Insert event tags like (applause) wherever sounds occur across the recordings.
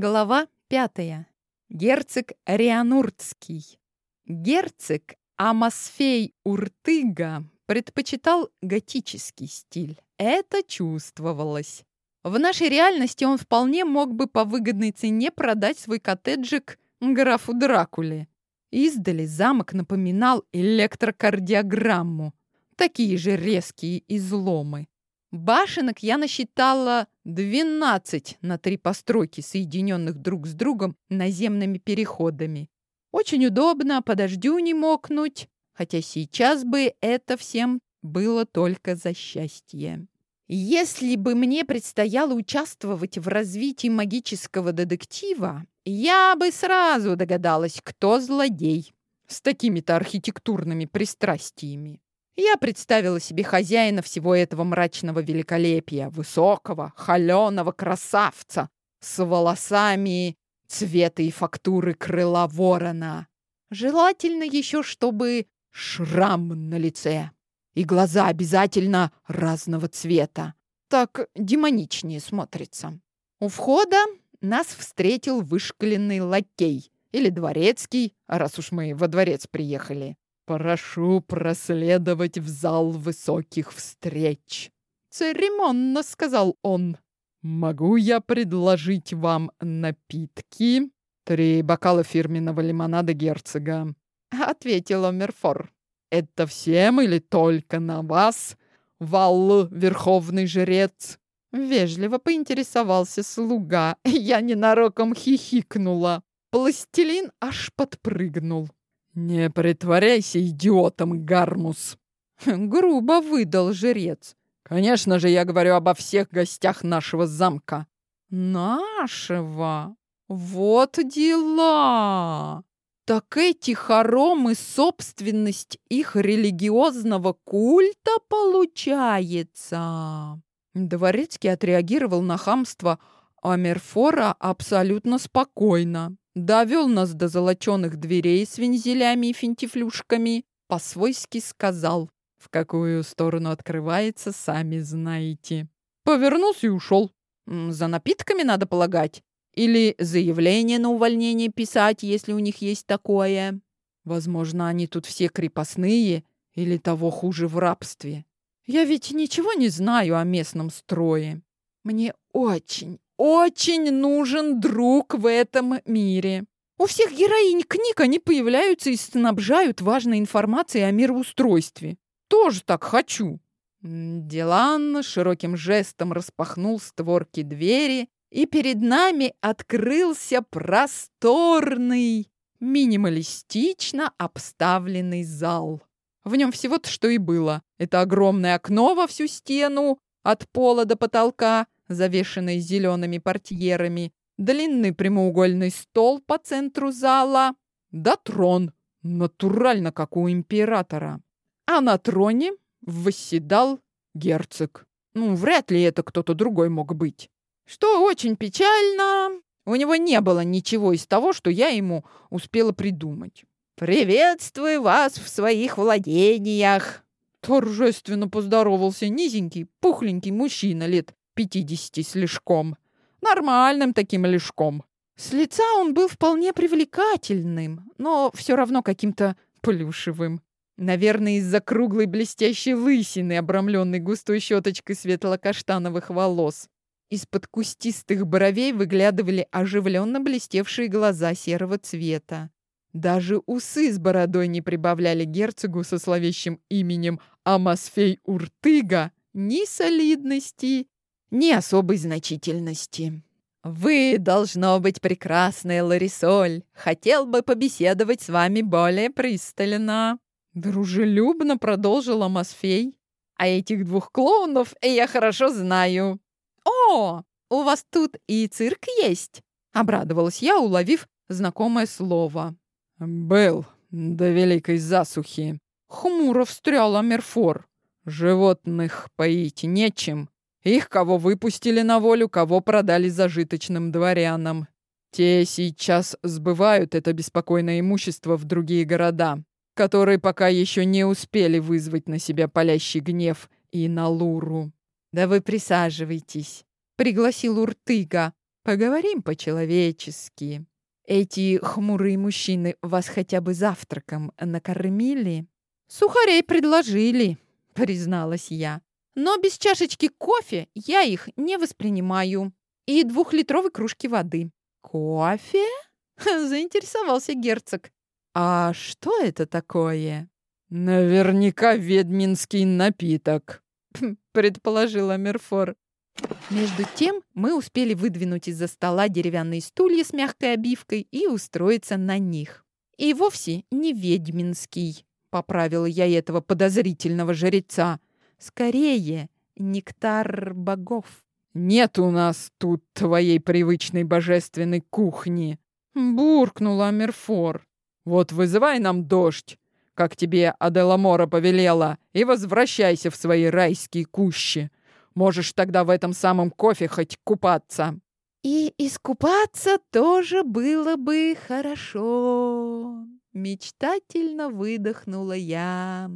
Глава пятая. Герцог Риануртский. Герцог Амосфей Уртыга предпочитал готический стиль. Это чувствовалось. В нашей реальности он вполне мог бы по выгодной цене продать свой коттеджик графу Дракуле. Издали замок напоминал электрокардиограмму. Такие же резкие изломы. Башенок я насчитала 12 на три постройки, соединенных друг с другом наземными переходами. Очень удобно, по дождю не мокнуть, хотя сейчас бы это всем было только за счастье. Если бы мне предстояло участвовать в развитии магического детектива, я бы сразу догадалась, кто злодей с такими-то архитектурными пристрастиями. Я представила себе хозяина всего этого мрачного великолепия, высокого, холеного красавца с волосами цвета и фактуры крыла ворона. Желательно еще, чтобы шрам на лице и глаза обязательно разного цвета. Так демоничнее смотрится. У входа нас встретил вышкаленный лакей или дворецкий, раз уж мы во дворец приехали. «Прошу проследовать в зал высоких встреч», — церемонно сказал он. «Могу я предложить вам напитки?» «Три бокала фирменного лимонада герцога», — ответила Мерфор. «Это всем или только на вас, Вал, верховный жрец?» Вежливо поинтересовался слуга. Я ненароком хихикнула. Пластилин аж подпрыгнул. «Не притворяйся идиотом, Гармус!» (laughs) Грубо выдал жрец. «Конечно же, я говорю обо всех гостях нашего замка». «Нашего? Вот дела!» Так эти хоромы — собственность их религиозного культа получается. Дворецкий отреагировал на хамство Амерфора абсолютно спокойно довел нас до золоченых дверей с вензелями и финтифлюшками, по-свойски сказал, в какую сторону открывается, сами знаете. Повернулся и ушел. За напитками надо полагать. Или заявление на увольнение писать, если у них есть такое. Возможно, они тут все крепостные или того хуже в рабстве. Я ведь ничего не знаю о местном строе. Мне очень, очень нужен друг в этом мире. У всех героинь книг они появляются и снабжают важной информацией о мироустройстве. Тоже так хочу. Дилан широким жестом распахнул створки двери, и перед нами открылся просторный, минималистично обставленный зал. В нем всего-то что и было. Это огромное окно во всю стену, от пола до потолка, завешенный зелеными портьерами, длинный прямоугольный стол по центру зала, да трон, натурально, как у императора. А на троне восседал герцог. Ну, вряд ли это кто-то другой мог быть. Что очень печально, у него не было ничего из того, что я ему успела придумать. «Приветствую вас в своих владениях!» Торжественно поздоровался низенький, пухленький мужчина лет пятидесяти слишком. Нормальным таким лишком. С лица он был вполне привлекательным, но все равно каким-то плюшевым. Наверное, из-за круглой блестящей лысины, обрамленной густой щеточкой светло-каштановых волос. Из-под кустистых бровей выглядывали оживленно блестевшие глаза серого цвета. Даже усы с бородой не прибавляли герцогу со словещим именем Амасфей Уртыга ни солидности, ни особой значительности. «Вы, должно быть, прекрасная Ларисоль. Хотел бы побеседовать с вами более пристально». Дружелюбно продолжила Мосфей. «А этих двух клоунов я хорошо знаю». «О, у вас тут и цирк есть?» Обрадовалась я, уловив знакомое слово. «Был до великой засухи». Хмуро встрял Амерфор. «Животных поить нечем, их кого выпустили на волю, кого продали зажиточным дворянам. Те сейчас сбывают это беспокойное имущество в другие города, которые пока еще не успели вызвать на себя палящий гнев и на Луру. «Да вы присаживайтесь», — пригласил Уртыга. Поговорим по-человечески. Эти хмурые мужчины вас хотя бы завтраком накормили? Сухарей предложили, призналась я. Но без чашечки кофе я их не воспринимаю. И двухлитровой кружки воды. Кофе? (laughs) Заинтересовался герцог. А что это такое? Наверняка ведьминский напиток, (laughs) предположила Мерфор. Между тем мы успели выдвинуть из-за стола деревянные стулья с мягкой обивкой и устроиться на них. И вовсе не ведьминский, поправила я этого подозрительного жреца. Скорее, нектар богов. Нет у нас тут твоей привычной божественной кухни, буркнула Мерфор. Вот вызывай нам дождь, как тебе Аделамора повелела, и возвращайся в свои райские кущи. Можешь тогда в этом самом кофе хоть купаться. И искупаться тоже было бы хорошо. Мечтательно выдохнула я.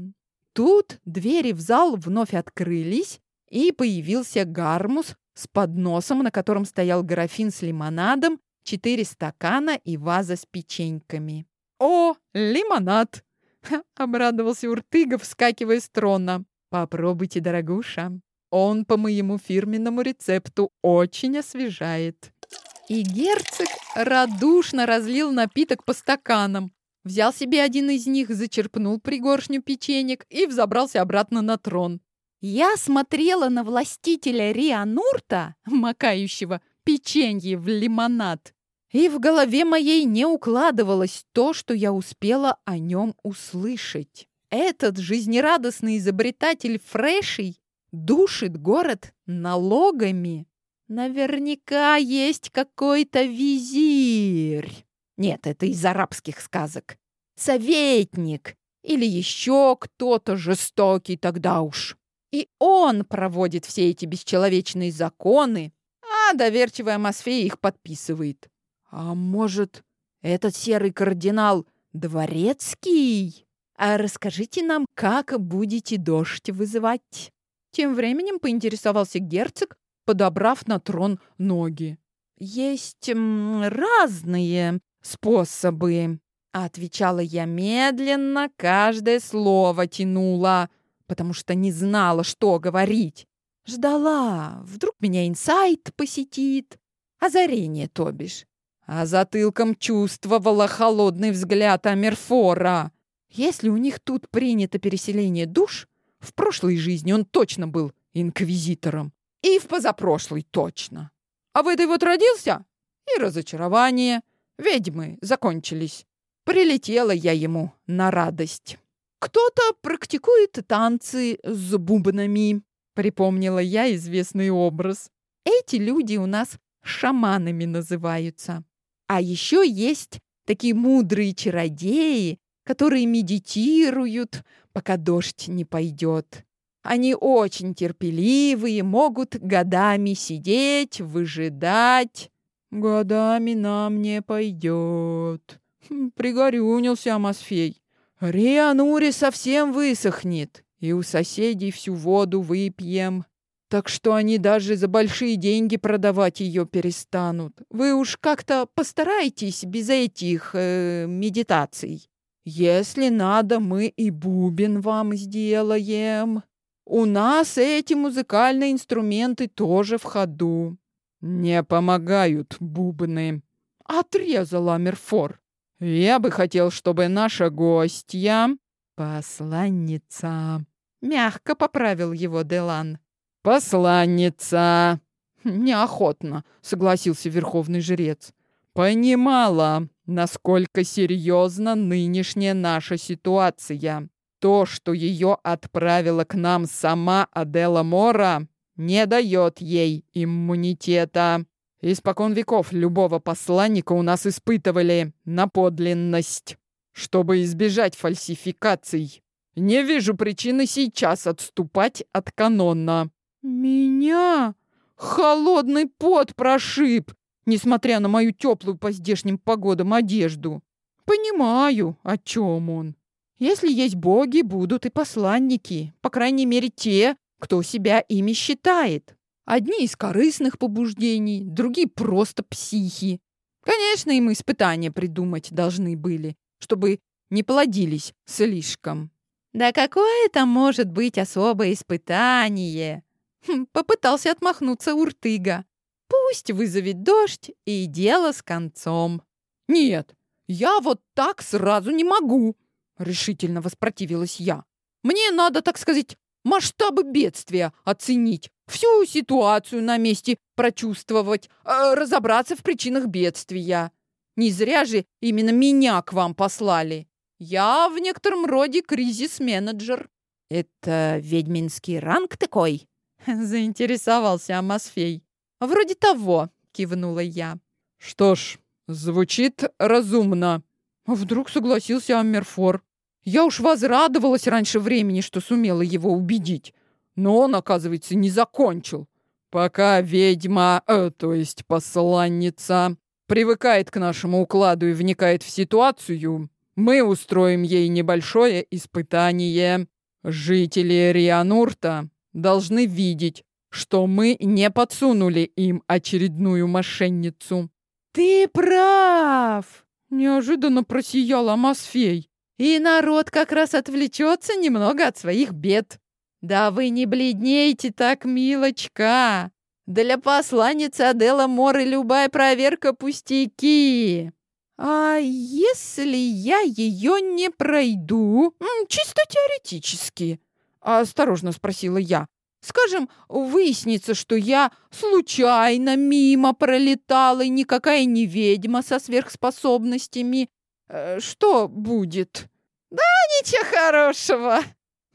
Тут двери в зал вновь открылись, и появился гармус с подносом, на котором стоял графин с лимонадом, четыре стакана и ваза с печеньками. «О, лимонад!» (laughs) — обрадовался Уртыга, вскакивая с трона. «Попробуйте, дорогуша!» Он по моему фирменному рецепту очень освежает. И герцог радушно разлил напиток по стаканам. Взял себе один из них, зачерпнул пригоршню печенек и взобрался обратно на трон. Я смотрела на властителя Рианурта, макающего печенье в лимонад, и в голове моей не укладывалось то, что я успела о нем услышать. Этот жизнерадостный изобретатель Фрешей душит город налогами. Наверняка есть какой-то визирь. Нет, это из арабских сказок. Советник или еще кто-то жестокий тогда уж. И он проводит все эти бесчеловечные законы, а доверчивая Мосфея их подписывает. А может, этот серый кардинал дворецкий? А расскажите нам, как будете дождь вызывать? Тем временем поинтересовался герцог, подобрав на трон ноги. «Есть разные способы», — отвечала я медленно, каждое слово тянула, потому что не знала, что говорить. Ждала, вдруг меня инсайт посетит, озарение, то бишь. А затылком чувствовала холодный взгляд Амерфора. Если у них тут принято переселение душ, в прошлой жизни он точно был инквизитором. И в позапрошлой точно. А в этой вот родился? И разочарование. Ведьмы закончились. Прилетела я ему на радость. Кто-то практикует танцы с бубнами. Припомнила я известный образ. Эти люди у нас шаманами называются. А еще есть такие мудрые чародеи, которые медитируют, пока дождь не пойдет. Они очень терпеливые, могут годами сидеть, выжидать. Годами нам не пойдет. Хм, пригорюнился Амосфей. Рианури совсем высохнет, и у соседей всю воду выпьем. Так что они даже за большие деньги продавать ее перестанут. Вы уж как-то постарайтесь без этих э, медитаций. Если надо, мы и бубен вам сделаем. У нас эти музыкальные инструменты тоже в ходу. Не помогают бубны, отрезала Мерфор. Я бы хотел, чтобы наша гостья, посланница, мягко поправил его Делан. Посланница, неохотно согласился верховный жрец. Понимала, насколько серьезна нынешняя наша ситуация. То, что ее отправила к нам сама Адела Мора, не дает ей иммунитета. Испокон веков любого посланника у нас испытывали на подлинность, чтобы избежать фальсификаций. Не вижу причины сейчас отступать от канона. Меня холодный пот прошиб несмотря на мою теплую по здешним погодам одежду. Понимаю, о чем он. Если есть боги, будут и посланники, по крайней мере те, кто себя ими считает. Одни из корыстных побуждений, другие просто психи. Конечно, им испытания придумать должны были, чтобы не плодились слишком. Да какое это может быть особое испытание? Хм, попытался отмахнуться Уртыга. Пусть вызовет дождь, и дело с концом. Нет, я вот так сразу не могу, решительно воспротивилась я. Мне надо, так сказать, масштабы бедствия оценить, всю ситуацию на месте прочувствовать, э, разобраться в причинах бедствия. Не зря же именно меня к вам послали. Я в некотором роде кризис-менеджер. Это ведьминский ранг такой? (laughs) Заинтересовался Амосфей. Вроде того, кивнула я. Что ж, звучит разумно. Вдруг согласился Аммерфор. Я уж возрадовалась раньше времени, что сумела его убедить. Но он, оказывается, не закончил. Пока ведьма, э, то есть посланница, привыкает к нашему укладу и вникает в ситуацию, мы устроим ей небольшое испытание. Жители Рианурта должны видеть, что мы не подсунули им очередную мошенницу. Ты прав! Неожиданно просияла Масфей. И народ как раз отвлечется немного от своих бед. Да вы не бледнейте так, милочка. Для посланницы Адела Моры любая проверка пустяки. А если я ее не пройду? Чисто теоретически. Осторожно спросила я. Скажем, выяснится, что я случайно мимо пролетала и никакая не ведьма со сверхспособностями. Э, что будет? Да ничего хорошего.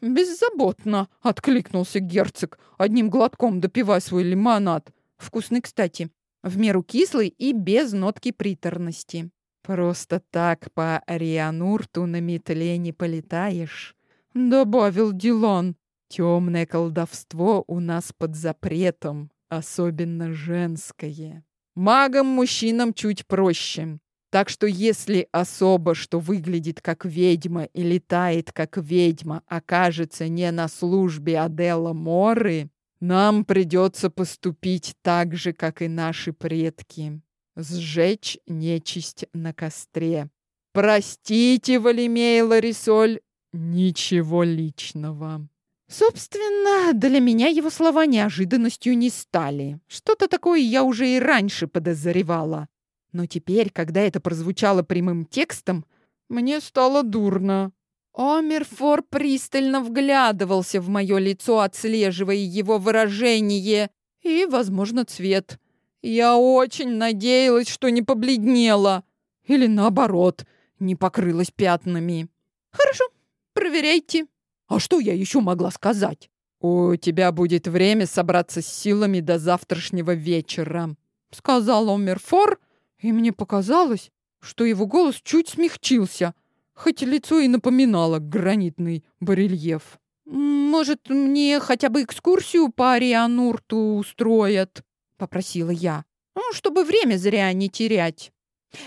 Беззаботно откликнулся герцог, одним глотком допивая свой лимонад. Вкусный, кстати, в меру кислый и без нотки приторности. Просто так по Арианурту на метле не полетаешь, добавил Дилан. Темное колдовство у нас под запретом, особенно женское. Магам-мужчинам чуть проще. Так что если особо, что выглядит как ведьма и летает как ведьма, окажется не на службе Адела Моры, нам придется поступить так же, как и наши предки. Сжечь нечисть на костре. Простите, Валимей Ларисоль, ничего личного. Собственно, для меня его слова неожиданностью не стали. Что-то такое я уже и раньше подозревала. Но теперь, когда это прозвучало прямым текстом, мне стало дурно. Омерфор пристально вглядывался в мое лицо, отслеживая его выражение и, возможно, цвет. Я очень надеялась, что не побледнела. Или, наоборот, не покрылась пятнами. «Хорошо, проверяйте», а что я еще могла сказать? «У тебя будет время собраться с силами до завтрашнего вечера», — сказал Омерфор, и мне показалось, что его голос чуть смягчился, хоть лицо и напоминало гранитный барельеф. «Может, мне хотя бы экскурсию по Арианурту устроят?» — попросила я. «Ну, чтобы время зря не терять».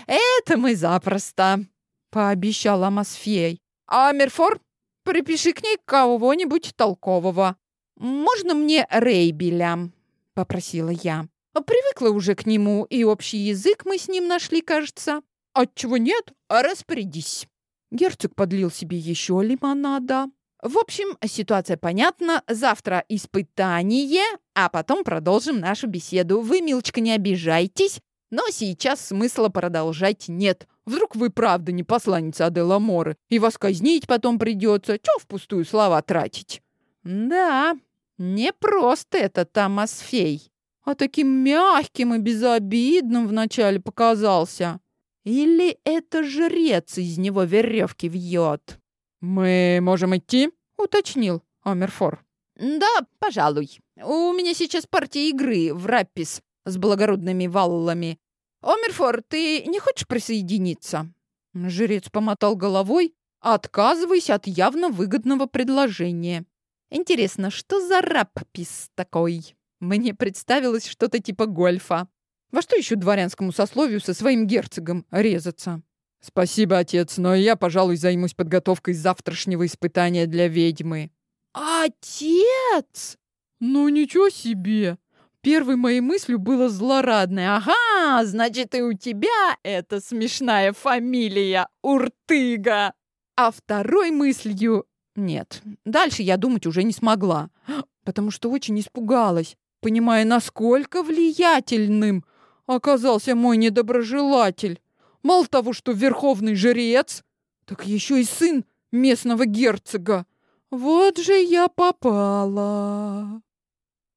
«Это мы запросто», — пообещал Амосфей. «Амерфор, Припиши к ней кого-нибудь толкового. Можно мне Рейбеля?» — попросила я. Привыкла уже к нему, и общий язык мы с ним нашли, кажется. Отчего нет? Распорядись. Герцог подлил себе еще лимонада. В общем, ситуация понятна. Завтра испытание, а потом продолжим нашу беседу. Вы, милочка, не обижайтесь, но сейчас смысла продолжать нет. Вдруг вы правда не посланница Адела Моры, и вас казнить потом придется. Чего впустую слова тратить? Да, не просто это Тамасфей, а таким мягким и безобидным вначале показался. Или это жрец из него веревки вьет? «Мы можем идти?» — уточнил Омерфор. «Да, пожалуй. У меня сейчас партия игры в раппис с благородными валлами. «Омерфор, ты не хочешь присоединиться?» Жрец помотал головой, отказываясь от явно выгодного предложения. «Интересно, что за раппис такой?» Мне представилось что-то типа гольфа. Во что еще дворянскому сословию со своим герцогом резаться? «Спасибо, отец, но я, пожалуй, займусь подготовкой завтрашнего испытания для ведьмы». «Отец?» «Ну, ничего себе! Первой моей мыслью было злорадное. «Ага, значит, и у тебя эта смешная фамилия Уртыга!» А второй мыслью... Нет, дальше я думать уже не смогла, (gasps) потому что очень испугалась, понимая, насколько влиятельным оказался мой недоброжелатель. Мало того, что верховный жрец, так еще и сын местного герцога. Вот же я попала.